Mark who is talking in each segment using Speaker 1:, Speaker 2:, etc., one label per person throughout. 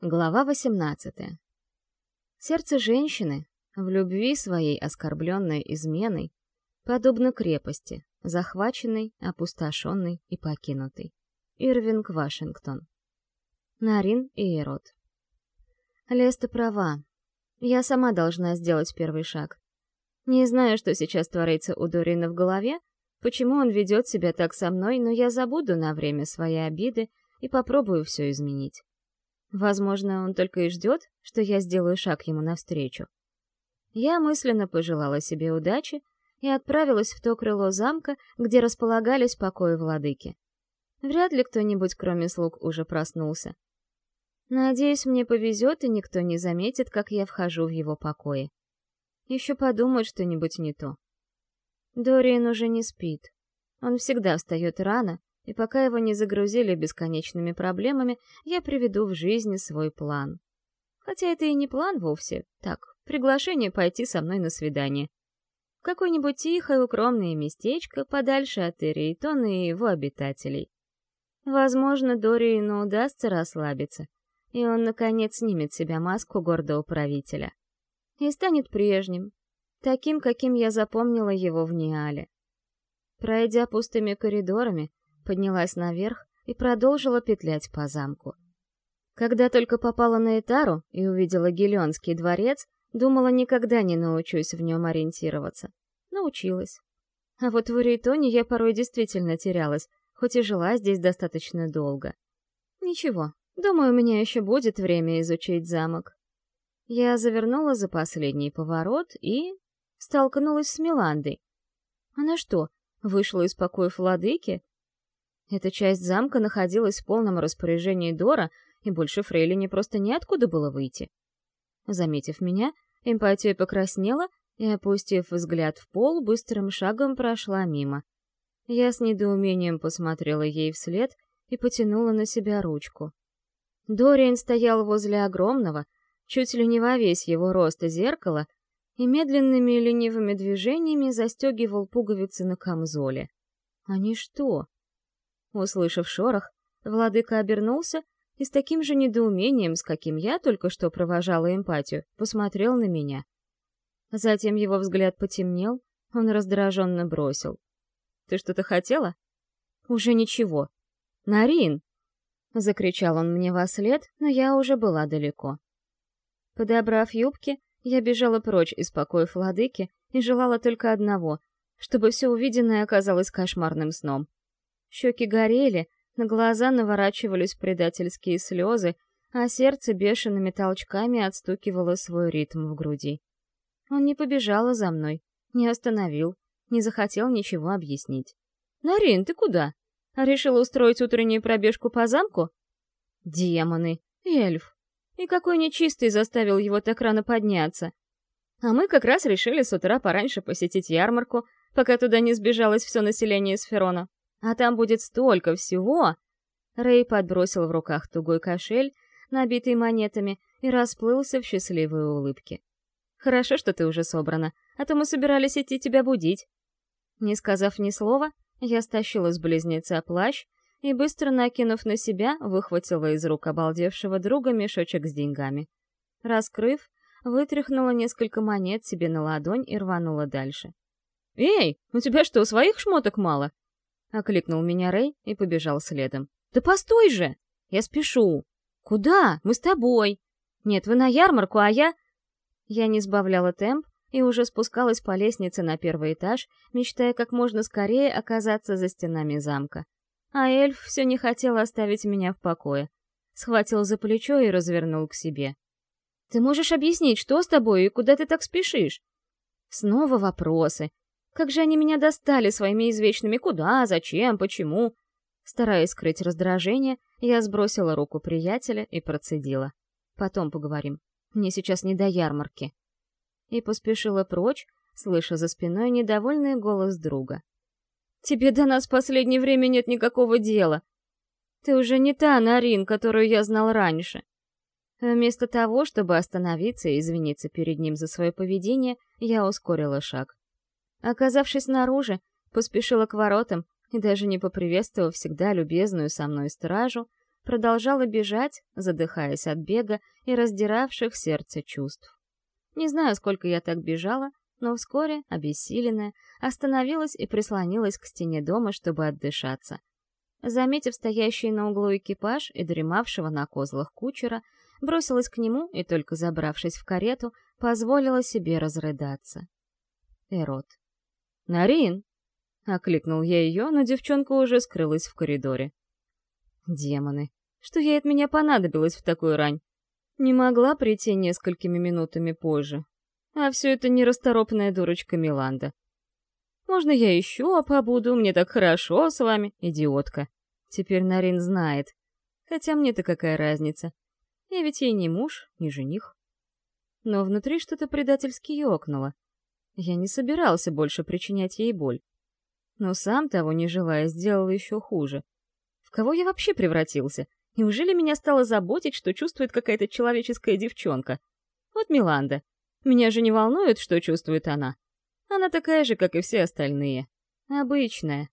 Speaker 1: Глава 18. Сердце женщины, в любви своей оскорбленной изменой, подобно крепости, захваченной, опустошенной и покинутой. Ирвинг Вашингтон. Нарин и Эрот. Леста права. Я сама должна сделать первый шаг. Не знаю, что сейчас творится у Дорина в голове, почему он ведет себя так со мной, но я забуду на время свои обиды и попробую все изменить. Возможно, он только и ждет, что я сделаю шаг ему навстречу. Я мысленно пожелала себе удачи и отправилась в то крыло замка, где располагались покои владыки. Вряд ли кто-нибудь, кроме слуг, уже проснулся. Надеюсь, мне повезет, и никто не заметит, как я вхожу в его покои. Еще подумают что-нибудь не то. Дориан уже не спит. Он всегда встает рано, и пока его не загрузили бесконечными проблемами, я приведу в жизнь свой план. Хотя это и не план вовсе, так, приглашение пойти со мной на свидание. В какое-нибудь тихое укромное местечко подальше от Эрейтона и его обитателей. Возможно, Дориину удастся расслабиться, и он, наконец, снимет себя маску гордого правителя. И станет прежним, таким, каким я запомнила его в Ниале. Пройдя пустыми коридорами, поднялась наверх и продолжила петлять по замку. Когда только попала на Этару и увидела Гелионский дворец, думала, никогда не научусь в нем ориентироваться. Научилась. А вот в Урейтоне я порой действительно терялась, хоть и жила здесь достаточно долго. Ничего, думаю, у меня еще будет время изучить замок. Я завернула за последний поворот и... столкнулась с Миландой. Она что, вышла из покоев владыки эта часть замка находилась в полном распоряжении Дора, и больше Фрейлине просто неоткуда было выйти. Заметив меня, эмпатия покраснела и, опустив взгляд в пол, быстрым шагом прошла мимо. Я с недоумением посмотрела ей вслед и потянула на себя ручку. Дориан стоял возле огромного, чуть ли не во весь его роста зеркала, и медленными ленивыми движениями застегивал пуговицы на камзоле. Они что, Услышав шорох, владыка обернулся и с таким же недоумением, с каким я только что провожала эмпатию, посмотрел на меня. Затем его взгляд потемнел, он раздраженно бросил. «Ты что-то хотела?» «Уже ничего». «Нарин!» — закричал он мне во след, но я уже была далеко. Подобрав юбки, я бежала прочь из покоев владыки и желала только одного — чтобы все увиденное оказалось кошмарным сном. Щеки горели, на глаза наворачивались предательские слезы, а сердце бешеными толчками отстукивало свой ритм в груди. Он не побежал за мной, не остановил, не захотел ничего объяснить. «Нарин, ты куда? Решила устроить утреннюю пробежку по замку?» «Демоны! Эльф! И какой нечистый заставил его так рано подняться!» А мы как раз решили с утра пораньше посетить ярмарку, пока туда не сбежалось все население Сферона. А там будет столько всего!» Рэй подбросил в руках тугой кошель, набитый монетами, и расплылся в счастливой улыбке. «Хорошо, что ты уже собрана, а то мы собирались идти тебя будить». Не сказав ни слова, я стащила с близнеца плащ и, быстро накинув на себя, выхватила из рук обалдевшего друга мешочек с деньгами. Раскрыв, вытряхнула несколько монет себе на ладонь и рванула дальше. «Эй, у тебя что, своих шмоток мало?» — окликнул меня Рэй и побежал следом. «Да постой же! Я спешу!» «Куда? Мы с тобой!» «Нет, вы на ярмарку, а я...» Я не сбавляла темп и уже спускалась по лестнице на первый этаж, мечтая как можно скорее оказаться за стенами замка. А эльф все не хотел оставить меня в покое. Схватил за плечо и развернул к себе. «Ты можешь объяснить, что с тобой и куда ты так спешишь?» Снова вопросы, как же они меня достали своими извечными «куда», «зачем», «почему». Стараясь скрыть раздражение, я сбросила руку приятеля и процедила. Потом поговорим. Мне сейчас не до ярмарки. И поспешила прочь, слыша за спиной недовольный голос друга. «Тебе до нас в последнее время нет никакого дела. Ты уже не та Нарин, которую я знал раньше». Вместо того, чтобы остановиться и извиниться перед ним за свое поведение, я ускорила шаг. Оказавшись снаружи, поспешила к воротам и даже не поприветствовав всегда любезную со мной стражу, продолжала бежать, задыхаясь от бега и раздиравших сердце чувств. Не знаю, сколько я так бежала, но вскоре, обессиленная, остановилась и прислонилась к стене дома, чтобы отдышаться. Заметив стоящий на углу экипаж и дремавшего на козлах кучера, бросилась к нему и, только забравшись в карету, позволила себе разрыдаться. Эрот. «Нарин!» — окликнул я ее, но девчонка уже скрылась в коридоре. Демоны! Что ей от меня понадобилось в такую рань? Не могла прийти несколькими минутами позже. А все это нерасторопная дурочка Миланда. Можно я еще побуду? Мне так хорошо с вами, идиотка. Теперь Нарин знает. Хотя мне-то какая разница? Я ведь ей не муж, не жених. Но внутри что-то предательски ёкнуло. Я не собирался больше причинять ей боль. Но сам того не желая, сделал еще хуже. В кого я вообще превратился? Неужели меня стало заботить, что чувствует какая-то человеческая девчонка? Вот Миланда. Меня же не волнует, что чувствует она. Она такая же, как и все остальные. Обычная.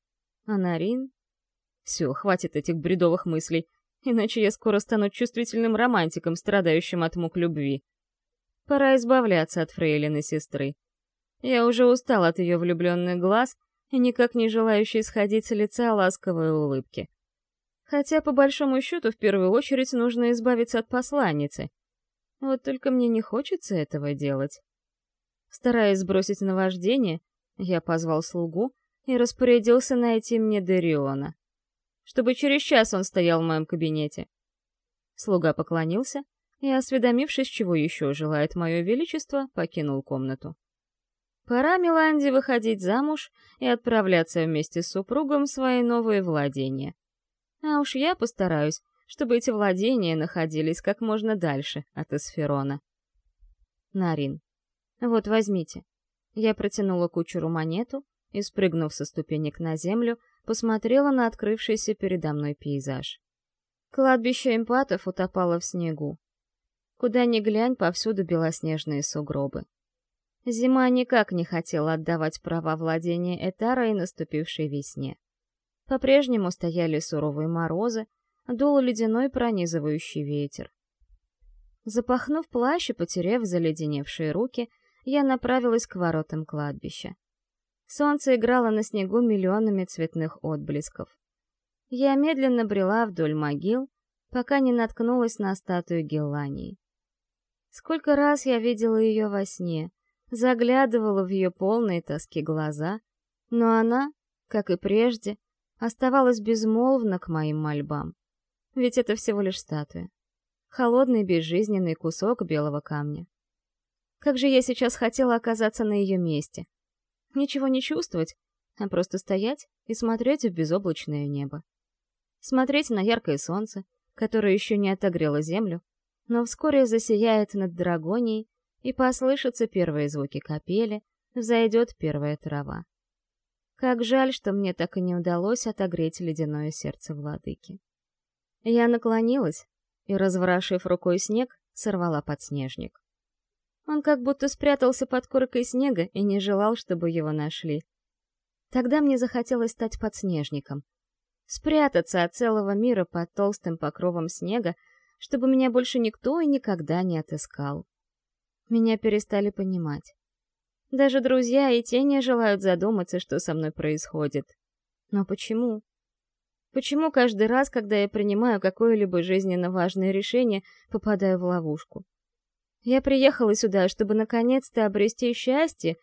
Speaker 1: А Нарин? Все, хватит этих бредовых мыслей, иначе я скоро стану чувствительным романтиком, страдающим от мук любви. Пора избавляться от фрейлины сестры. Я уже устал от ее влюбленных глаз и никак не желающей сходить с лица ласковой улыбки. Хотя, по большому счету, в первую очередь нужно избавиться от посланницы. Вот только мне не хочется этого делать. Стараясь сбросить наваждение, я позвал слугу и распорядился найти мне Дариона. Чтобы через час он стоял в моем кабинете. Слуга поклонился и, осведомившись, чего еще желает мое величество, покинул комнату. Пора Миланде выходить замуж и отправляться вместе с супругом в свои новые владения. А уж я постараюсь, чтобы эти владения находились как можно дальше от Эсферона. Нарин. Вот возьмите. Я протянула кучеру монету и, спрыгнув со ступенек на землю, посмотрела на открывшийся передо мной пейзаж. Кладбище эмпатов утопало в снегу. Куда ни глянь, повсюду белоснежные сугробы. Зима никак не хотела отдавать права владения Этара и наступившей весне. По-прежнему стояли суровые морозы, дул ледяной пронизывающий ветер. Запахнув плащ и потеряв заледеневшие руки, я направилась к воротам кладбища. Солнце играло на снегу миллионами цветных отблесков. Я медленно брела вдоль могил, пока не наткнулась на статую Геллании. Сколько раз я видела ее во сне, заглядывала в ее полные тоски глаза, но она, как и прежде, оставалась безмолвна к моим мольбам. Ведь это всего лишь статуя. Холодный безжизненный кусок белого камня. Как же я сейчас хотела оказаться на ее месте. Ничего не чувствовать, а просто стоять и смотреть в безоблачное небо. Смотреть на яркое солнце, которое еще не отогрело землю, но вскоре засияет над Драгонией, и послышатся первые звуки капели, взойдет первая трава. Как жаль, что мне так и не удалось отогреть ледяное сердце владыки. Я наклонилась и, разворошив рукой снег, сорвала подснежник. Он как будто спрятался под коркой снега и не желал, чтобы его нашли. Тогда мне захотелось стать подснежником. Спрятаться от целого мира под толстым покровом снега, чтобы меня больше никто и никогда не отыскал. Меня перестали понимать. Даже друзья и те желают задуматься, что со мной происходит. Но почему? Почему каждый раз, когда я принимаю какое-либо жизненно важное решение, попадаю в ловушку? Я приехала сюда, чтобы наконец-то обрести счастье,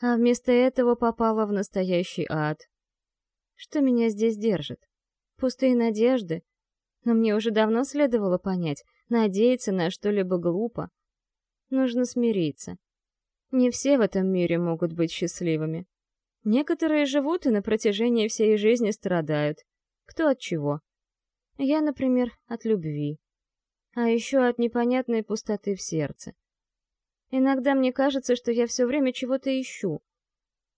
Speaker 1: а вместо этого попала в настоящий ад. Что меня здесь держит? Пустые надежды? Но мне уже давно следовало понять, надеяться на что-либо глупо. Нужно смириться. Не все в этом мире могут быть счастливыми. Некоторые живут и на протяжении всей жизни страдают. Кто от чего? Я, например, от любви. А еще от непонятной пустоты в сердце. Иногда мне кажется, что я все время чего-то ищу.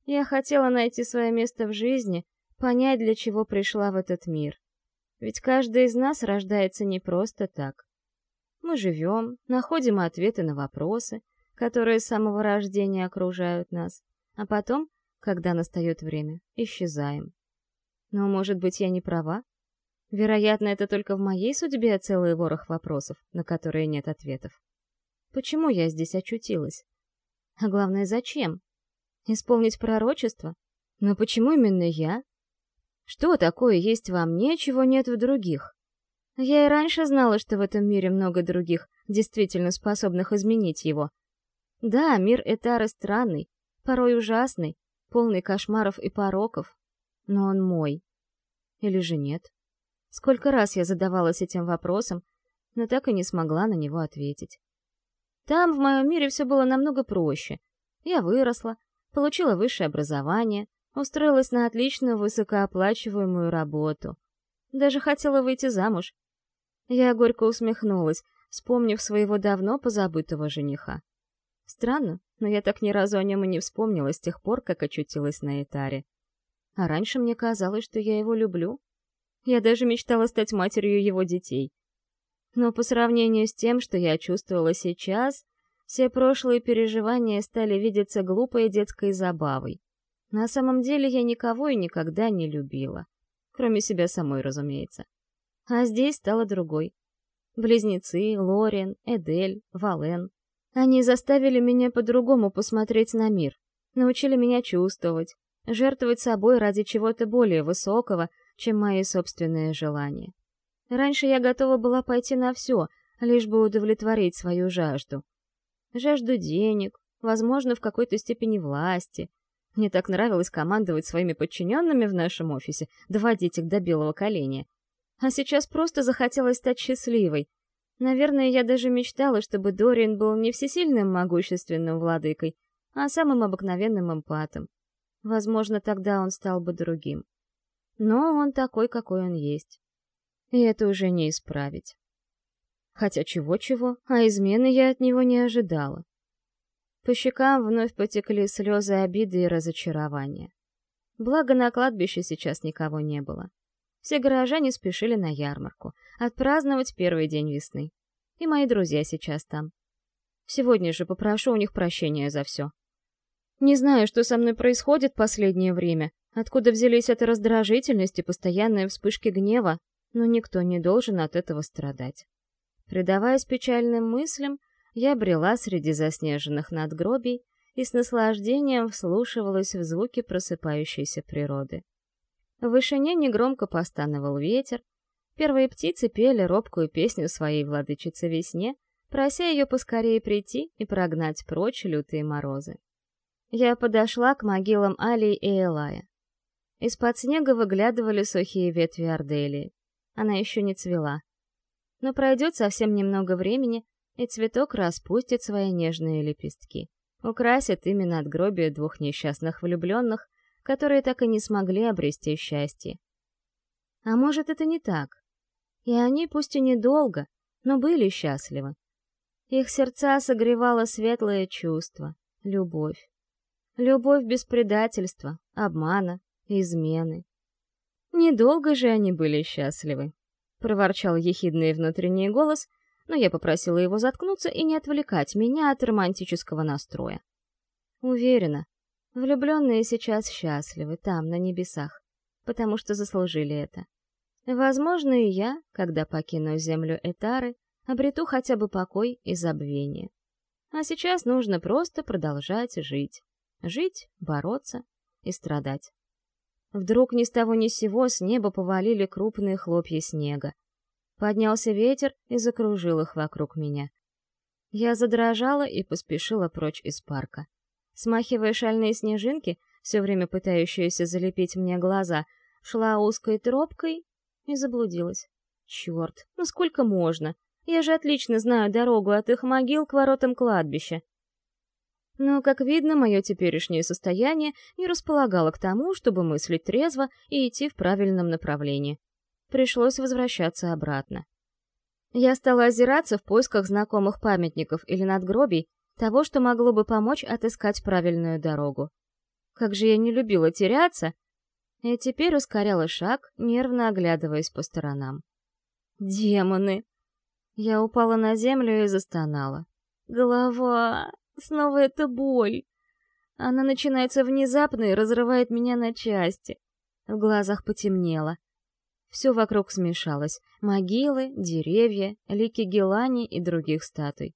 Speaker 1: Я хотела найти свое место в жизни, понять, для чего пришла в этот мир. Ведь каждый из нас рождается не просто так. Мы живем, находим ответы на вопросы, которые с самого рождения окружают нас, а потом, когда настает время, исчезаем. Но, может быть, я не права? Вероятно, это только в моей судьбе целый ворох вопросов, на которые нет ответов. Почему я здесь очутилась? А главное, зачем? Исполнить пророчество? Но почему именно я? Что такое есть во мне, чего нет в других? Я и раньше знала, что в этом мире много других, действительно способных изменить его. Да, мир Этары странный, порой ужасный, полный кошмаров и пороков, но он мой. Или же нет? Сколько раз я задавалась этим вопросом, но так и не смогла на него ответить. Там, в моем мире, все было намного проще. Я выросла, получила высшее образование, устроилась на отличную высокооплачиваемую работу. Даже хотела выйти замуж. Я горько усмехнулась, вспомнив своего давно позабытого жениха. Странно, но я так ни разу о нем и не вспомнила с тех пор, как очутилась на Этаре. А раньше мне казалось, что я его люблю. Я даже мечтала стать матерью его детей. Но по сравнению с тем, что я чувствовала сейчас, все прошлые переживания стали видеться глупой детской забавой. На самом деле я никого и никогда не любила. Кроме себя самой, разумеется. А здесь стало другой. Близнецы, Лорен, Эдель, Вален. Они заставили меня по-другому посмотреть на мир, научили меня чувствовать, жертвовать собой ради чего-то более высокого, чем мои собственные желания. Раньше я готова была пойти на все, лишь бы удовлетворить свою жажду. Жажду денег, возможно, в какой-то степени власти. Мне так нравилось командовать своими подчиненными в нашем офисе, доводить их до белого коленя. А сейчас просто захотелось стать счастливой. Наверное, я даже мечтала, чтобы Дориан был не всесильным могущественным владыкой, а самым обыкновенным эмпатом. Возможно, тогда он стал бы другим. Но он такой, какой он есть. И это уже не исправить. Хотя чего-чего, а измены я от него не ожидала. По щекам вновь потекли слезы обиды и разочарования. Благо, на кладбище сейчас никого не было. Все горожане спешили на ярмарку, отпраздновать первый день весны. И мои друзья сейчас там. Сегодня же попрошу у них прощения за все. Не знаю, что со мной происходит последнее время, откуда взялись эта раздражительность и постоянные вспышки гнева, но никто не должен от этого страдать. Предаваясь печальным мыслям, я брела среди заснеженных надгробий и с наслаждением вслушивалась в звуки просыпающейся природы. В вышине негромко постановал ветер, первые птицы пели робкую песню своей владычице весне, прося ее поскорее прийти и прогнать прочь лютые морозы. Я подошла к могилам Алии и Элая. Из-под снега выглядывали сухие ветви Арделии. Она еще не цвела. Но пройдет совсем немного времени, и цветок распустит свои нежные лепестки. Украсит именно надгробие двух несчастных влюбленных, которые так и не смогли обрести счастье. А может, это не так? И они, пусть и недолго, но были счастливы. Их сердца согревало светлое чувство — любовь. Любовь без предательства, обмана, измены. Недолго же они были счастливы. Проворчал ехидный внутренний голос, но я попросила его заткнуться и не отвлекать меня от романтического настроя. Уверена, влюбленные сейчас счастливы там, на небесах, потому что заслужили это. Возможно, и я, когда покину землю Этары, обрету хотя бы покой и забвение. А сейчас нужно просто продолжать жить. Жить, бороться и страдать. Вдруг ни с того ни с сего с неба повалили крупные хлопья снега. Поднялся ветер и закружил их вокруг меня. Я задрожала и поспешила прочь из парка. Смахивая шальные снежинки, все время пытающиеся залепить мне глаза, шла узкой тропкой и заблудилась. Черт, ну сколько можно? Я же отлично знаю дорогу от их могил к воротам кладбища. Но, как видно, мое теперешнее состояние не располагало к тому, чтобы мыслить трезво и идти в правильном направлении. Пришлось возвращаться обратно. Я стала озираться в поисках знакомых памятников или надгробий, того, что могло бы помочь отыскать правильную дорогу. Как же я не любила теряться, и теперь ускоряла шаг, нервно оглядываясь по сторонам. Демоны! Я упала на землю и застонала. Голова! Снова эта боль. Она начинается внезапно и разрывает меня на части. В глазах потемнело. Все вокруг смешалось — могилы, деревья, лики гелани и других статуй.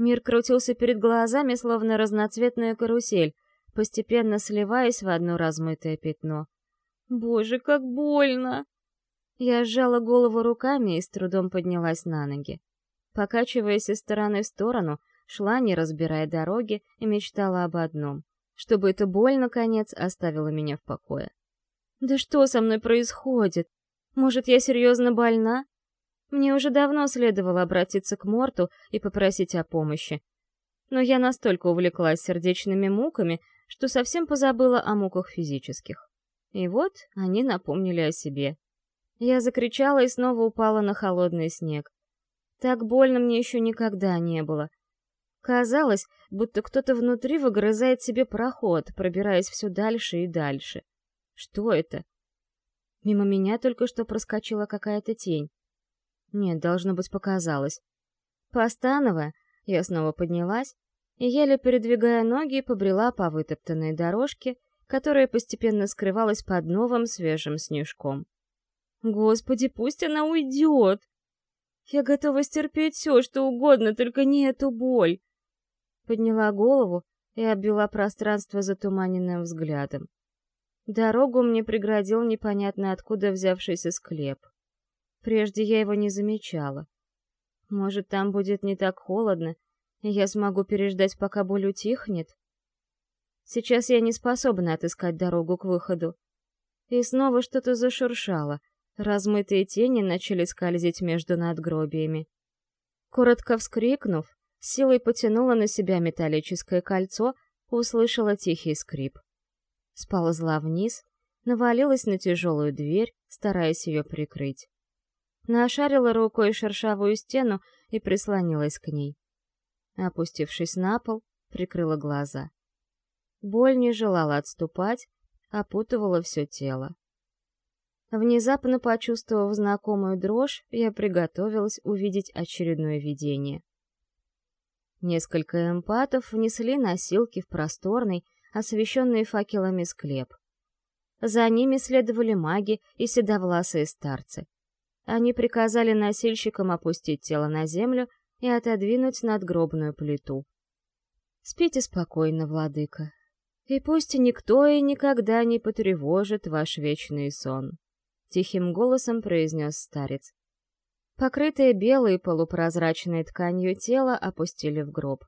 Speaker 1: Мир крутился перед глазами, словно разноцветная карусель, постепенно сливаясь в одно размытое пятно. «Боже, как больно!» Я сжала голову руками и с трудом поднялась на ноги. Покачиваясь из стороны в сторону, шла, не разбирая дороги, и мечтала об одном — чтобы эта боль, наконец, оставила меня в покое. «Да что со мной происходит? Может, я серьезно больна? Мне уже давно следовало обратиться к Морту и попросить о помощи. Но я настолько увлеклась сердечными муками, что совсем позабыла о муках физических. И вот они напомнили о себе. Я закричала и снова упала на холодный снег. Так больно мне еще никогда не было. Казалось, будто кто-то внутри выгрызает себе проход, пробираясь все дальше и дальше. Что это? Мимо меня только что проскочила какая-то тень. Нет, должно быть, показалось. Постановая, я снова поднялась и, еле передвигая ноги, побрела по вытоптанной дорожке, которая постепенно скрывалась под новым свежим снежком. Господи, пусть она уйдет! Я готова стерпеть все, что угодно, только не эту боль. Подняла голову и обвела пространство затуманенным взглядом. Дорогу мне преградил непонятно откуда взявшийся склеп. Прежде я его не замечала. Может, там будет не так холодно, и я смогу переждать, пока боль утихнет? Сейчас я не способна отыскать дорогу к выходу. И снова что-то зашуршало. Размытые тени начали скользить между надгробиями. Коротко вскрикнув, силой потянула на себя металлическое кольцо, услышала тихий скрип. Сползла вниз, навалилась на тяжелую дверь, стараясь ее прикрыть. Нашарила рукой шершавую стену и прислонилась к ней. Опустившись на пол, прикрыла глаза. Боль не желала отступать, опутывала все тело. Внезапно почувствовав знакомую дрожь, я приготовилась увидеть очередное видение. Несколько эмпатов внесли носилки в просторный, освещенный факелами склеп. За ними следовали маги и седовласые старцы. Они приказали носильщикам опустить тело на землю и отодвинуть надгробную плиту. «Спите спокойно, владыка, и пусть никто и никогда не потревожит ваш вечный сон», — тихим голосом произнес старец. Покрытое белой полупрозрачной тканью тело опустили в гроб.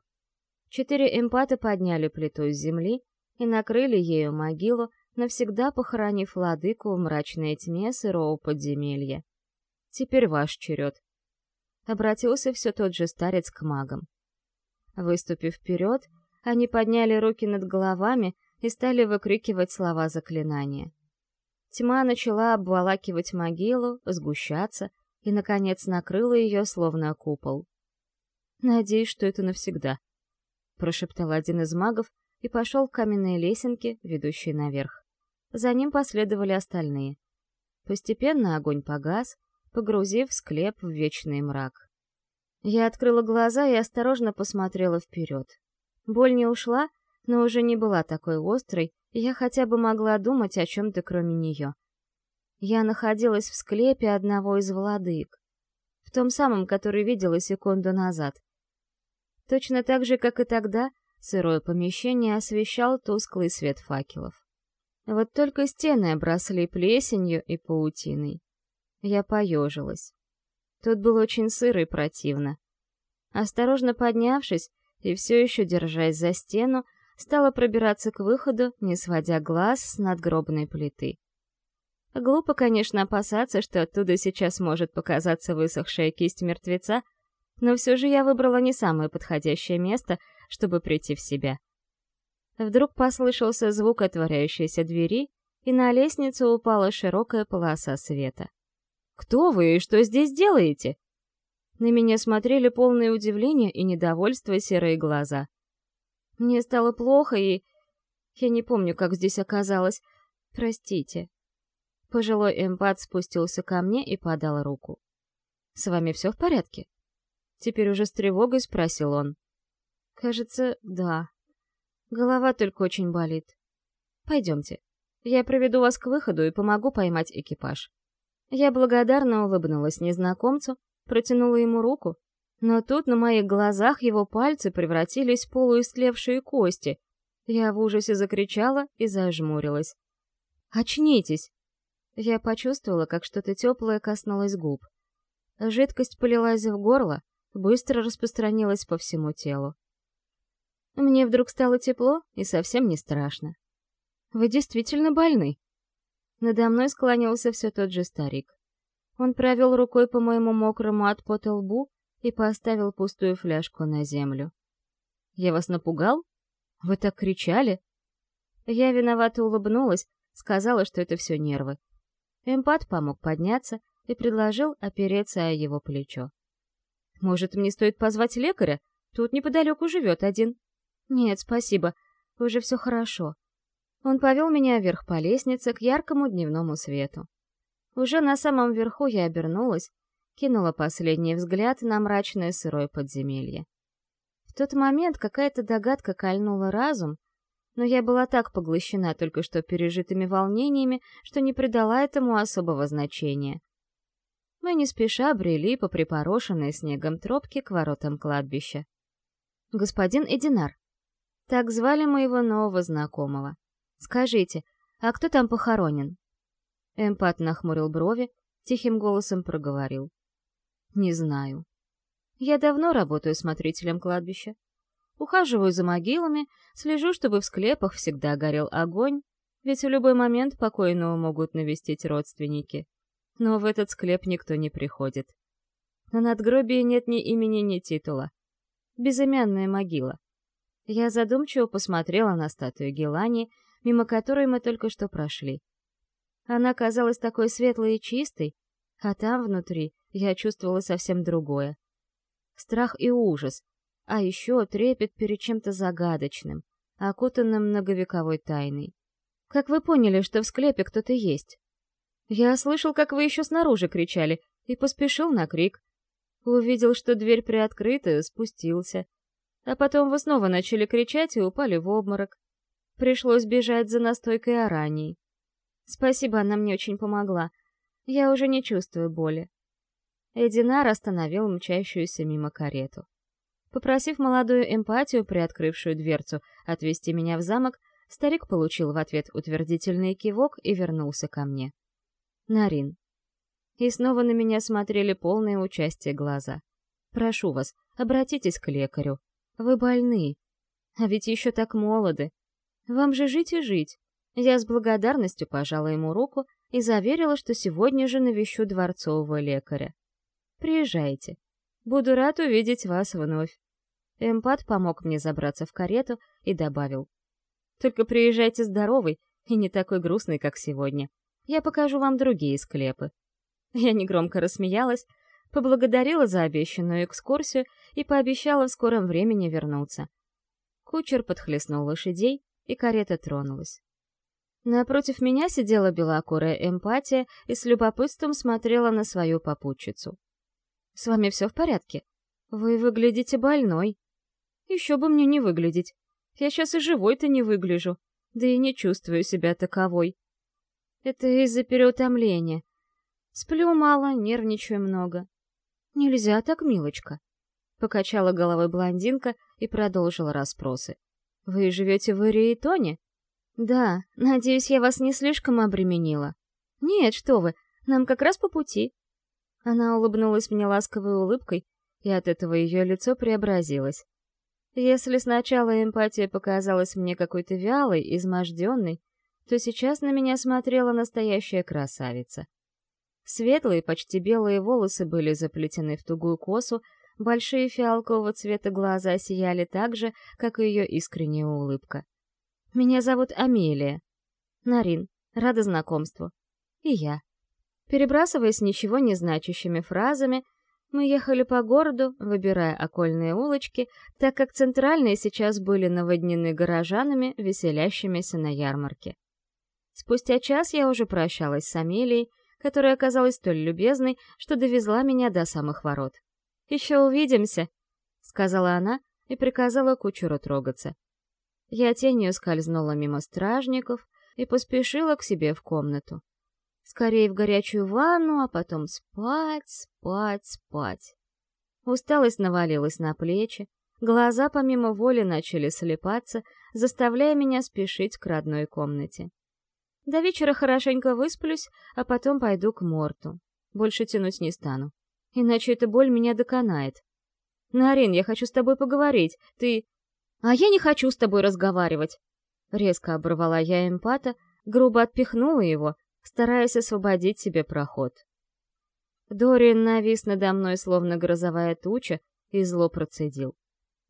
Speaker 1: Четыре эмпата подняли плиту с земли и накрыли ею могилу, навсегда похоронив владыку в мрачной тьме сырого подземелья. Теперь ваш черед. Обратился все тот же старец к магам. Выступив вперед, они подняли руки над головами и стали выкрикивать слова заклинания. Тьма начала обволакивать могилу, сгущаться и, наконец, накрыла ее, словно купол. «Надеюсь, что это навсегда», — прошептал один из магов и пошел к каменной лесенке, ведущей наверх. За ним последовали остальные. Постепенно огонь погас, погрузив склеп в вечный мрак. Я открыла глаза и осторожно посмотрела вперед. Боль не ушла, но уже не была такой острой, и я хотя бы могла думать о чем-то кроме нее. Я находилась в склепе одного из владык, в том самом, который видела секунду назад. Точно так же, как и тогда, сырое помещение освещал тусклый свет факелов. Вот только стены обросли плесенью и паутиной. Я поежилась. Тут было очень сыро и противно. Осторожно поднявшись и все еще держась за стену, стала пробираться к выходу, не сводя глаз с надгробной плиты. Глупо, конечно, опасаться, что оттуда сейчас может показаться высохшая кисть мертвеца, но все же я выбрала не самое подходящее место, чтобы прийти в себя. Вдруг послышался звук отворяющейся двери, и на лестницу упала широкая полоса света. Кто вы и что здесь делаете?» На меня смотрели полные удивления и недовольства серые глаза. Мне стало плохо, и... Я не помню, как здесь оказалось. Простите. Пожилой эмпат спустился ко мне и подал руку. «С вами все в порядке?» Теперь уже с тревогой спросил он. «Кажется, да. Голова только очень болит. Пойдемте. Я проведу вас к выходу и помогу поймать экипаж. Я благодарно улыбнулась незнакомцу, протянула ему руку, но тут на моих глазах его пальцы превратились в полуистлевшие кости. Я в ужасе закричала и зажмурилась. «Очнитесь!» Я почувствовала, как что-то теплое коснулось губ. Жидкость полилась в горло, быстро распространилась по всему телу. Мне вдруг стало тепло и совсем не страшно. «Вы действительно больны?» Надо мной склонился все тот же старик. Он провел рукой по моему мокрому от пота лбу, и поставил пустую фляжку на землю. «Я вас напугал? Вы так кричали?» Я виновато улыбнулась, сказала, что это все нервы. Эмпат помог подняться и предложил опереться о его плечо. «Может, мне стоит позвать лекаря? Тут неподалеку живет один». «Нет, спасибо, уже все хорошо». Он повел меня вверх по лестнице к яркому дневному свету. Уже на самом верху я обернулась кинула последний взгляд на мрачное сырое подземелье. В тот момент какая-то догадка кольнула разум, но я была так поглощена только что пережитыми волнениями, что не придала этому особого значения. Мы не спеша брели по припорошенной снегом тропке к воротам кладбища. «Господин Эдинар», так звали моего нового знакомого. «Скажите, а кто там похоронен?» Эмпат нахмурил брови, тихим голосом проговорил. Не знаю. Я давно работаю смотрителем кладбища. Ухаживаю за могилами, слежу, чтобы в склепах всегда горел огонь, ведь в любой момент покойного могут навестить родственники. Но в этот склеп никто не приходит. На надгробии нет ни имени, ни титула. Безымянная могила. Я задумчиво посмотрела на статую Гелани, мимо которой мы только что прошли. Она казалась такой светлой и чистой, а там внутри я чувствовала совсем другое. Страх и ужас, а еще трепет перед чем-то загадочным, окутанным многовековой тайной. Как вы поняли, что в склепе кто-то есть? Я слышал, как вы еще снаружи кричали, и поспешил на крик. Увидел, что дверь приоткрыта, спустился. А потом вы снова начали кричать и упали в обморок. Пришлось бежать за настойкой ораней. Спасибо, она мне очень помогла. Я уже не чувствую боли. Эдинар остановил мчащуюся мимо карету. Попросив молодую эмпатию, приоткрывшую дверцу, отвезти меня в замок, старик получил в ответ утвердительный кивок и вернулся ко мне. Нарин. И снова на меня смотрели полные участия глаза. Прошу вас, обратитесь к лекарю. Вы больны. А ведь еще так молоды. Вам же жить и жить. Я с благодарностью пожала ему руку и заверила, что сегодня же навещу дворцового лекаря. Приезжайте. Буду рад увидеть вас вновь. Эмпат помог мне забраться в карету и добавил. Только приезжайте здоровый и не такой грустный, как сегодня. Я покажу вам другие склепы. Я негромко рассмеялась, поблагодарила за обещанную экскурсию и пообещала в скором времени вернуться. Кучер подхлестнул лошадей, и карета тронулась. Напротив меня сидела белокурая эмпатия и с любопытством смотрела на свою попутчицу. С вами все в порядке? Вы выглядите больной. Еще бы мне не выглядеть. Я сейчас и живой-то не выгляжу, да и не чувствую себя таковой. Это из-за переутомления. Сплю мало, нервничаю много. Нельзя так, милочка. Покачала головой блондинка и продолжила расспросы. Вы живете в Ириэтоне? Да, надеюсь, я вас не слишком обременила. Нет, что вы, нам как раз по пути. Она улыбнулась мне ласковой улыбкой, и от этого ее лицо преобразилось. Если сначала эмпатия показалась мне какой-то вялой, изможденной, то сейчас на меня смотрела настоящая красавица. Светлые, почти белые волосы были заплетены в тугую косу, большие фиалкового цвета глаза сияли так же, как и ее искренняя улыбка. «Меня зовут Амелия. Нарин, рада знакомству. И я. Перебрасываясь ничего не значащими фразами, мы ехали по городу, выбирая окольные улочки, так как центральные сейчас были наводнены горожанами, веселящимися на ярмарке. Спустя час я уже прощалась с Амелией, которая оказалась столь любезной, что довезла меня до самых ворот. «Еще увидимся», — сказала она и приказала кучеру трогаться. Я тенью скользнула мимо стражников и поспешила к себе в комнату. Скорее в горячую ванну, а потом спать, спать, спать. Усталость навалилась на плечи, глаза помимо воли начали слепаться, заставляя меня спешить к родной комнате. До вечера хорошенько высплюсь, а потом пойду к Морту. Больше тянуть не стану. Иначе эта боль меня доконает. Нарин, я хочу с тобой поговорить. Ты... А я не хочу с тобой разговаривать. Резко оборвала я эмпата, грубо отпихнула его, стараясь освободить себе проход. Дориан навис надо мной, словно грозовая туча, и зло процедил.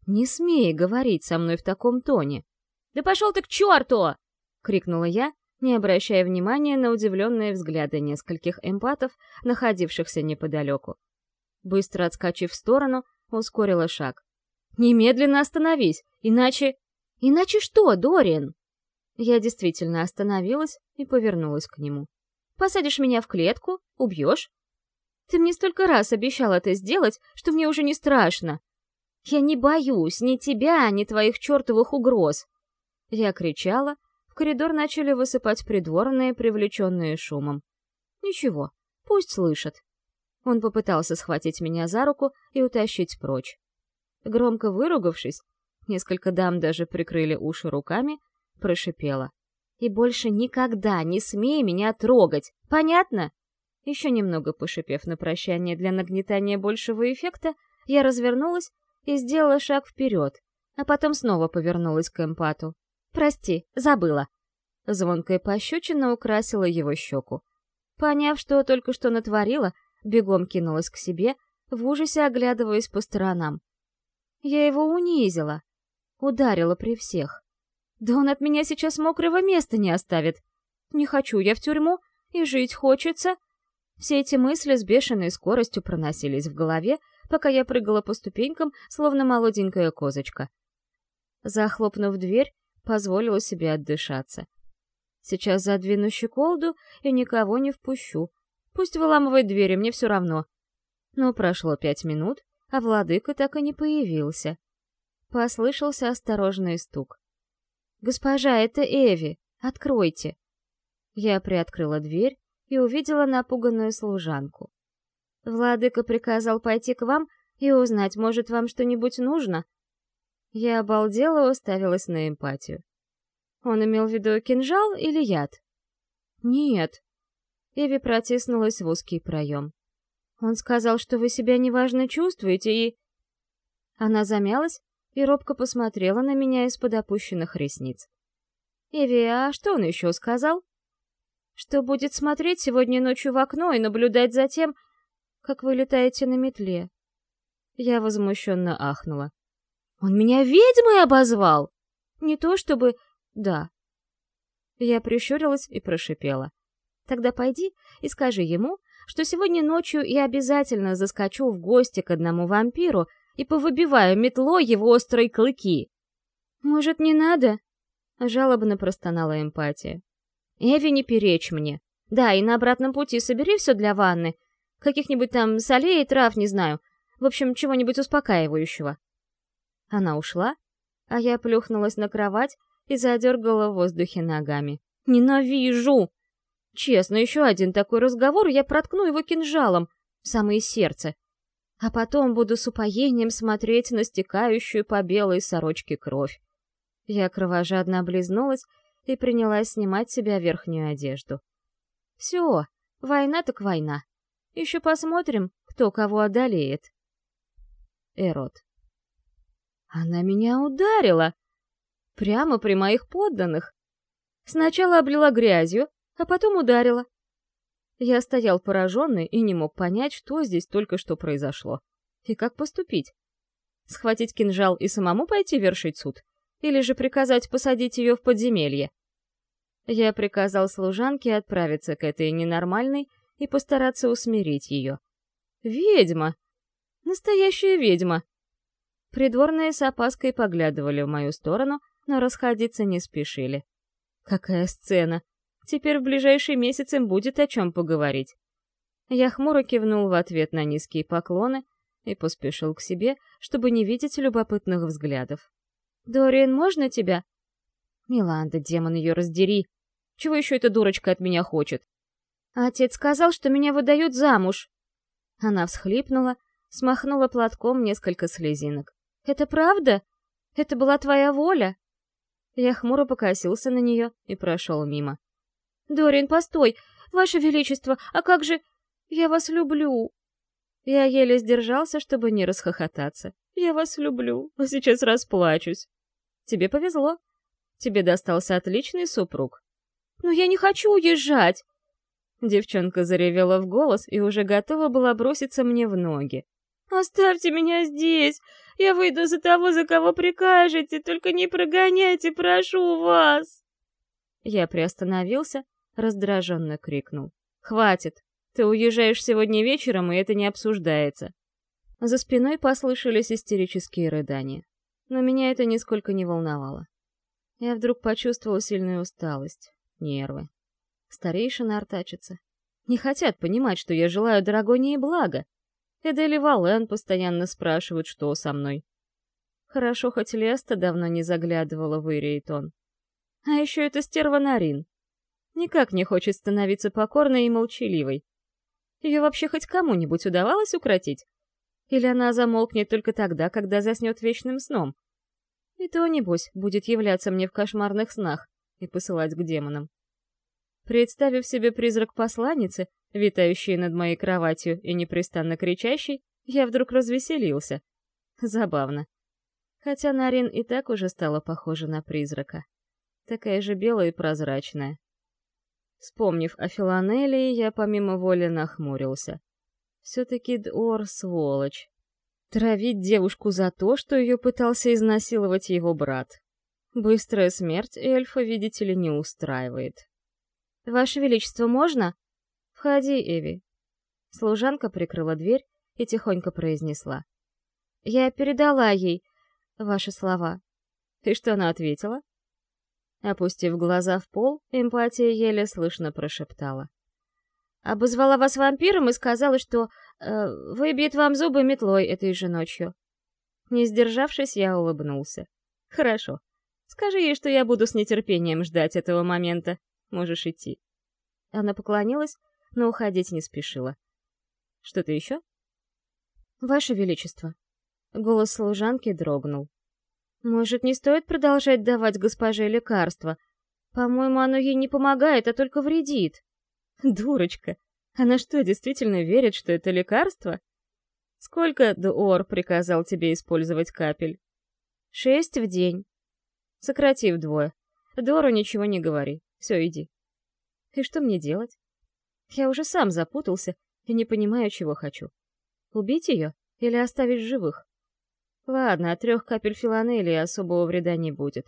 Speaker 1: «Не смей говорить со мной в таком тоне!» «Да пошел ты к черту!» — крикнула я, не обращая внимания на удивленные взгляды нескольких эмпатов, находившихся неподалеку. Быстро отскочив в сторону, ускорила шаг. «Немедленно остановись, иначе...» «Иначе что, Дориан?» Я действительно остановилась и повернулась к нему. «Посадишь меня в клетку? Убьешь? Ты мне столько раз обещал это сделать, что мне уже не страшно. Я не боюсь ни тебя, ни твоих чертовых угроз!» Я кричала, в коридор начали высыпать придворные, привлеченные шумом. «Ничего, пусть слышат». Он попытался схватить меня за руку и утащить прочь. Громко выругавшись, несколько дам даже прикрыли уши руками, прошипела. «И больше никогда не смей меня трогать, понятно?» Еще немного пошипев на прощание для нагнетания большего эффекта, я развернулась и сделала шаг вперед, а потом снова повернулась к эмпату. «Прости, забыла». Звонкая пощечина украсила его щеку. Поняв, что только что натворила, бегом кинулась к себе, в ужасе оглядываясь по сторонам. Я его унизила, ударила при всех. Да он от меня сейчас мокрого места не оставит. Не хочу я в тюрьму, и жить хочется. Все эти мысли с бешеной скоростью проносились в голове, пока я прыгала по ступенькам, словно молоденькая козочка. Захлопнув дверь, позволила себе отдышаться. Сейчас задвину щеколду и никого не впущу. Пусть выламывает двери, мне все равно. Но прошло пять минут, а владыка так и не появился. Послышался осторожный стук. «Госпожа, это Эви! Откройте!» Я приоткрыла дверь и увидела напуганную служанку. «Владыка приказал пойти к вам и узнать, может, вам что-нибудь нужно?» Я обалдела уставилась на эмпатию. Он имел в виду кинжал или яд? Нет. Эви протиснулась в узкий проем. Он сказал, что вы себя неважно чувствуете и... Она замялась и робко посмотрела на меня из-под опущенных ресниц. «Эви, а что он еще сказал?» «Что будет смотреть сегодня ночью в окно и наблюдать за тем, как вы летаете на метле». Я возмущенно ахнула. «Он меня ведьмой обозвал!» «Не то чтобы «Да». Я прищурилась и прошипела. «Тогда пойди и скажи ему, что сегодня ночью я обязательно заскочу в гости к одному вампиру и повыбиваю метлой его острые клыки». «Может, не надо?» — жалобно простонала эмпатия. «Эви, не перечь мне. Да, и на обратном пути собери все для ванны. Каких-нибудь там солей и трав, не знаю. В общем, чего-нибудь успокаивающего». Она ушла, а я плюхнулась на кровать и задергала в воздухе ногами. «Ненавижу!» Честно, еще один такой разговор, я проткну его кинжалом в самое сердце. А потом буду с упоением смотреть на стекающую по белой сорочке кровь. Я кровожадно облизнулась и принялась снимать с себя верхнюю одежду. Все, война так война. Еще посмотрим, кто кого одолеет. Эрот. Она меня ударила. Прямо при моих подданных. Сначала облила грязью, а потом ударила. Я стоял пораженный и не мог понять, что здесь только что произошло. И как поступить? Схватить кинжал и самому пойти вершить суд? Или же приказать посадить ее в подземелье? Я приказал служанке отправиться к этой ненормальной и постараться усмирить ее. Ведьма! Настоящая ведьма! Придворные с опаской поглядывали в мою сторону, но расходиться не спешили. Какая сцена! Теперь в ближайший месяц им будет о чем поговорить. Я хмуро кивнул в ответ на низкие поклоны и поспешил к себе, чтобы не видеть любопытных взглядов. «Дориан, можно тебя?» «Миланда, демон ее раздери! Чего еще эта дурочка от меня хочет?» Отец сказал, что меня выдают замуж. Она всхлипнула, смахнула платком несколько слезинок. «Это правда? Это была твоя воля?» Я хмуро покосился на нее и прошел мимо. «Дорин, постой! Ваше Величество, а как же... Я вас люблю!» Я еле сдержался, чтобы не расхохотаться. «Я вас люблю, а сейчас расплачусь». «Тебе повезло. Тебе достался отличный супруг». «Но я не хочу уезжать!» Девчонка заревела в голос и уже готова была броситься мне в ноги. «Оставьте меня здесь! Я выйду за того, за кого прикажете, только не прогоняйте, прошу вас!» Я приостановился, раздраженно крикнул. «Хватит! Ты уезжаешь сегодня вечером, и это не обсуждается!» За спиной послышались истерические рыдания. Но меня это нисколько не волновало. Я вдруг почувствовал сильную усталость, нервы. Старейшина артачится. Не хотят понимать, что я желаю Драгонии блага, Эдели Вален постоянно спрашивают, что со мной. Хорошо, хоть Леста давно не заглядывала в Ириэтон. А еще это стерва Нарин. Никак не хочет становиться покорной и молчаливой. Ее вообще хоть кому-нибудь удавалось укротить? Или она замолкнет только тогда, когда заснет вечным сном? И то, небось, будет являться мне в кошмарных снах и посылать к демонам. Представив себе призрак посланницы, витающий над моей кроватью и непрестанно кричащий, я вдруг развеселился. Забавно. Хотя Нарин и так уже стала похожа на призрака. Такая же белая и прозрачная. Вспомнив о Филанелии, я помимо воли нахмурился. Все-таки Дор — сволочь. Травить девушку за то, что ее пытался изнасиловать его брат. Быстрая смерть эльфа, видите ли, не устраивает. «Ваше Величество, можно?» «Входи, Эви». Служанка прикрыла дверь и тихонько произнесла. «Я передала ей ваши слова». «И что она ответила?» Опустив глаза в пол, эмпатия еле слышно прошептала. «Обозвала вас вампиром и сказала, что э, выбьет вам зубы метлой этой же ночью». Не сдержавшись, я улыбнулся. «Хорошо. Скажи ей, что я буду с нетерпением ждать этого момента. Можешь идти». Она поклонилась, но уходить не спешила. «Что-то еще?» «Ваше Величество». Голос служанки дрогнул. «Может, не стоит продолжать давать госпоже лекарства? По-моему, оно ей не помогает, а только вредит». «Дурочка! Она что, действительно верит, что это лекарство?» «Сколько Дуор приказал тебе использовать капель?» «Шесть в день». «Сократи вдвое. Дуору ничего не говори. Все, иди. И что мне делать? Я уже сам запутался и не понимаю, чего хочу. Убить ее или оставить живых? Ладно, от трех капель филанелии особого вреда не будет.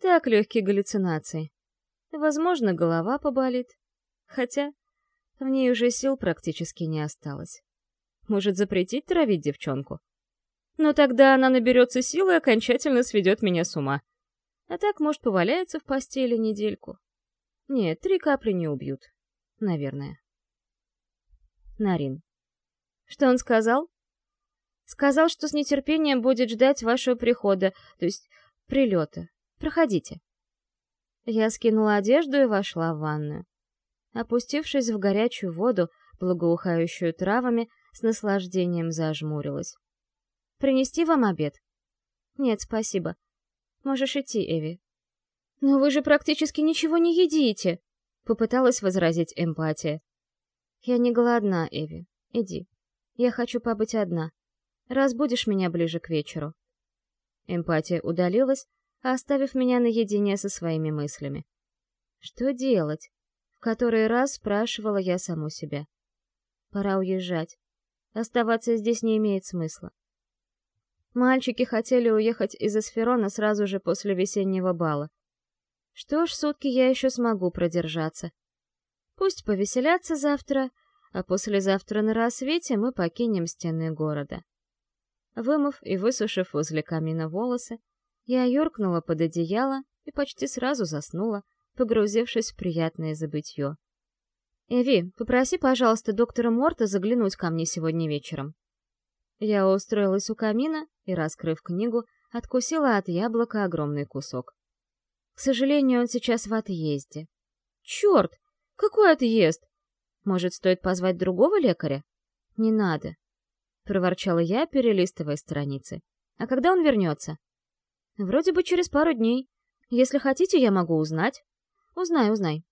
Speaker 1: Так, легкие галлюцинации. Возможно, голова поболит. Хотя в ней уже сил практически не осталось. Может, запретить травить девчонку? Но тогда она наберется сил и окончательно сведет меня с ума. А так, может, поваляется в постели недельку. Нет, три капли не убьют. Наверное. Нарин. Что он сказал? Сказал, что с нетерпением будет ждать вашего прихода, то есть прилета. Проходите. Я скинула одежду и вошла в ванную. Опустившись в горячую воду, благоухающую травами, с наслаждением зажмурилась. «Принести вам обед?» «Нет, спасибо. Можешь идти, Эви. «Но вы же практически ничего не едите!» — попыталась возразить эмпатия. «Я не голодна, Эви. Иди. Я хочу побыть одна. Разбудишь меня ближе к вечеру». Эмпатия удалилась, оставив меня наедине со своими мыслями. «Что делать?» — в который раз спрашивала я саму себя. «Пора уезжать. Оставаться здесь не имеет смысла. Мальчики хотели уехать из Эсферона сразу же после весеннего бала. Что ж, сутки я еще смогу продержаться. Пусть повеселятся завтра, а послезавтра на рассвете мы покинем стены города. Вымыв и высушив возле камина волосы, я юркнула под одеяло и почти сразу заснула, погрузившись в приятное забытье. «Эви, попроси, пожалуйста, доктора Морта заглянуть ко мне сегодня вечером». Я устроилась у камина и, раскрыв книгу, откусила от яблока огромный кусок. К сожалению, он сейчас в отъезде. Черт! Какой отъезд? Может, стоит позвать другого лекаря? Не надо, проворчала я, перелистывая страницы. А когда он вернется? Вроде бы через пару дней. Если хотите, я могу узнать. Узнай, узнай.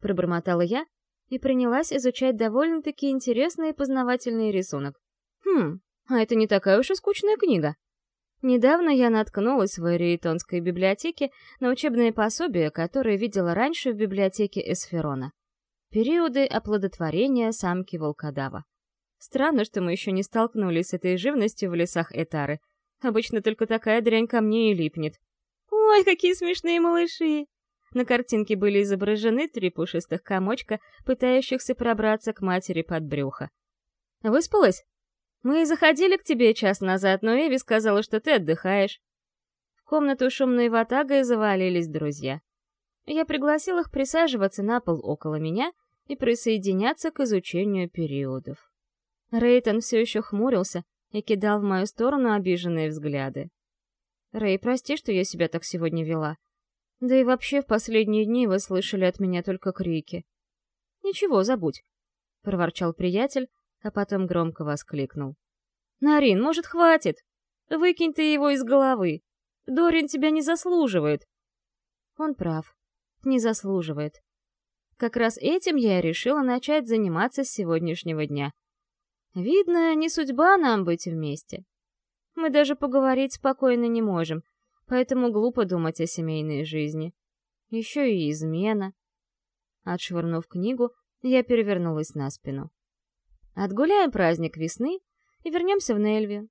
Speaker 1: Пробормотала я и принялась изучать довольно-таки интересный и познавательный рисунок. Хм, а это не такая уж и скучная книга. Недавно я наткнулась в Эриетонской библиотеке на учебные пособия, которые видела раньше в библиотеке Эсферона. Периоды оплодотворения самки волкодава. Странно, что мы еще не столкнулись с этой живностью в лесах Этары. Обычно только такая дрянь ко мне и липнет. Ой, какие смешные малыши! На картинке были изображены три пушистых комочка, пытающихся пробраться к матери под брюхо. «Выспалась? Мы заходили к тебе час назад, но Эви сказала, что ты отдыхаешь». В комнату шумной ватагой завалились друзья. Я пригласил их присаживаться на пол около меня и присоединяться к изучению периодов. Рейтон все еще хмурился и кидал в мою сторону обиженные взгляды. «Рэй, прости, что я себя так сегодня вела. Да и вообще в последние дни вы слышали от меня только крики». «Ничего, забудь», — проворчал приятель, а потом громко воскликнул. «Нарин, может, хватит? Выкинь ты его из головы. Дорин тебя не заслуживает». Он прав. Не заслуживает. Как раз этим я и решила начать заниматься с сегодняшнего дня — Видно, не судьба нам быть вместе. Мы даже поговорить спокойно не можем, поэтому глупо думать о семейной жизни. Еще и измена. Отшвырнув книгу, я перевернулась на спину. Отгуляем праздник весны и вернемся в Нельвию.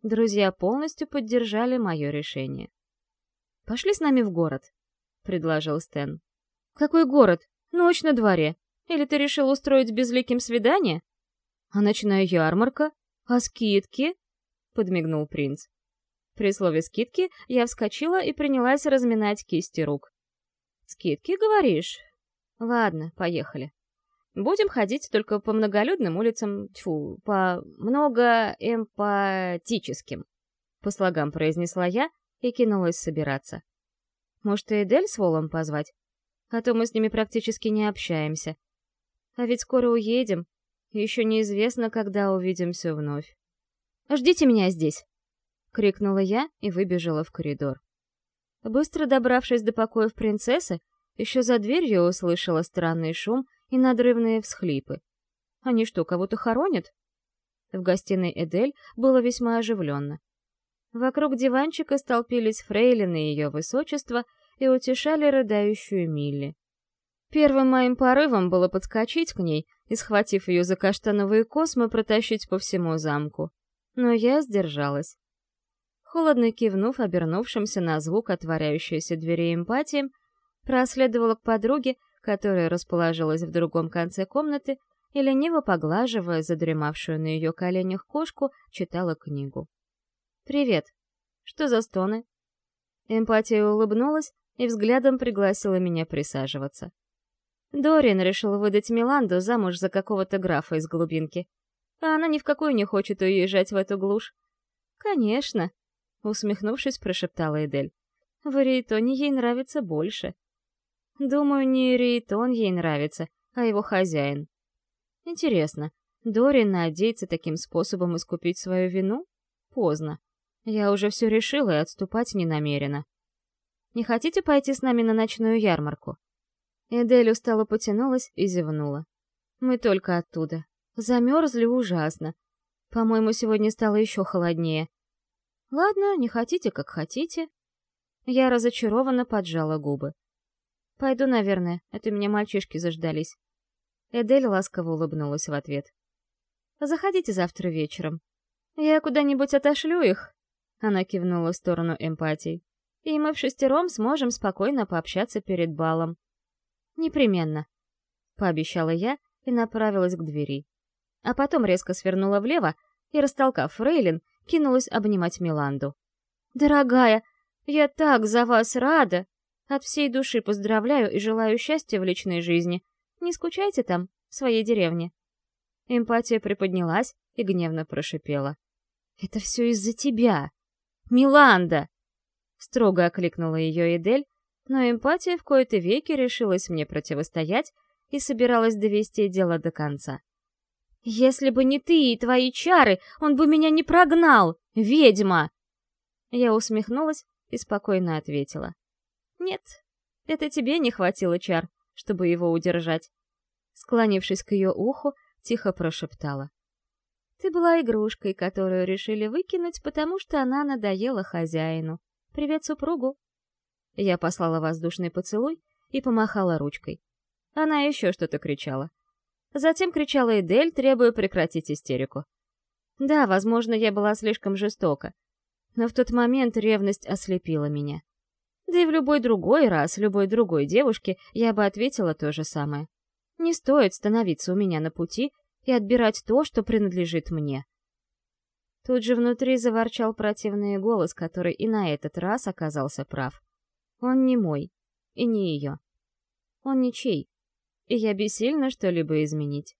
Speaker 1: Друзья полностью поддержали мое решение. «Пошли с нами в город», — предложил Стэн. «Какой город? Ночь на дворе. Или ты решил устроить безликим свидание?» «А ночная ярмарка? А скидки?» — подмигнул принц. При слове «скидки» я вскочила и принялась разминать кисти рук. «Скидки, говоришь? Ладно, поехали. Будем ходить только по многолюдным улицам, тьфу, по многоэмпатическим», — по слогам произнесла я и кинулась собираться. «Может, и Эдель с Волом позвать? А то мы с ними практически не общаемся. А ведь скоро уедем, еще неизвестно, когда увидимся вновь. «Ждите меня здесь!» — крикнула я и выбежала в коридор. Быстро добравшись до покоев принцессы, еще за дверью услышала странный шум и надрывные всхлипы. Они что, кого-то хоронят? В гостиной Эдель было весьма оживленно. Вокруг диванчика столпились фрейлины ее высочества и утешали рыдающую Милли. Первым моим порывом было подскочить к ней и, схватив ее за каштановые космы, протащить по всему замку. Но я сдержалась. Холодно кивнув обернувшимся на звук отворяющейся двери эмпатием, проследовала к подруге, которая расположилась в другом конце комнаты и, лениво поглаживая задремавшую на ее коленях кошку, читала книгу. «Привет. Что за стоны?» Эмпатия улыбнулась и взглядом пригласила меня присаживаться. Дориан решил выдать Миланду замуж за какого-то графа из глубинки. А она ни в какую не хочет уезжать в эту глушь. «Конечно», — усмехнувшись, прошептала Эдель. «В Риетоне ей нравится больше». «Думаю, не Риетон ей нравится, а его хозяин». «Интересно, Дориан надеется таким способом искупить свою вину? Поздно. Я уже все решила и отступать не намерена. Не хотите пойти с нами на ночную ярмарку?» Эдель устало потянулась и зевнула. «Мы только оттуда. Замерзли ужасно. По-моему, сегодня стало еще холоднее. Ладно, не хотите, как хотите». Я разочарованно поджала губы. «Пойду, наверное, это меня мальчишки заждались». Эдель ласково улыбнулась в ответ. «Заходите завтра вечером. Я куда-нибудь отошлю их?» Она кивнула в сторону эмпатии. «И мы в шестером сможем спокойно пообщаться перед балом. «Непременно», — пообещала я и направилась к двери. А потом резко свернула влево и, растолкав Фрейлин, кинулась обнимать Миланду. «Дорогая, я так за вас рада! От всей души поздравляю и желаю счастья в личной жизни. Не скучайте там, в своей деревне». Эмпатия приподнялась и гневно прошипела. «Это все из-за тебя! Миланда!» Строго окликнула ее Эдель, но эмпатия в кои-то веки решилась мне противостоять и собиралась довести дело до конца. «Если бы не ты и твои чары, он бы меня не прогнал, ведьма!» Я усмехнулась и спокойно ответила. «Нет, это тебе не хватило чар, чтобы его удержать». Склонившись к ее уху, тихо прошептала. «Ты была игрушкой, которую решили выкинуть, потому что она надоела хозяину. Привет супругу!» Я послала воздушный поцелуй и помахала ручкой. Она еще что-то кричала. Затем кричала Эдель, требуя прекратить истерику. Да, возможно, я была слишком жестока. Но в тот момент ревность ослепила меня. Да и в любой другой раз, любой другой девушке я бы ответила то же самое. Не стоит становиться у меня на пути и отбирать то, что принадлежит мне. Тут же внутри заворчал противный голос, который и на этот раз оказался прав. Он не мой, и не ее. Он ничей, и я бессильна что-либо изменить.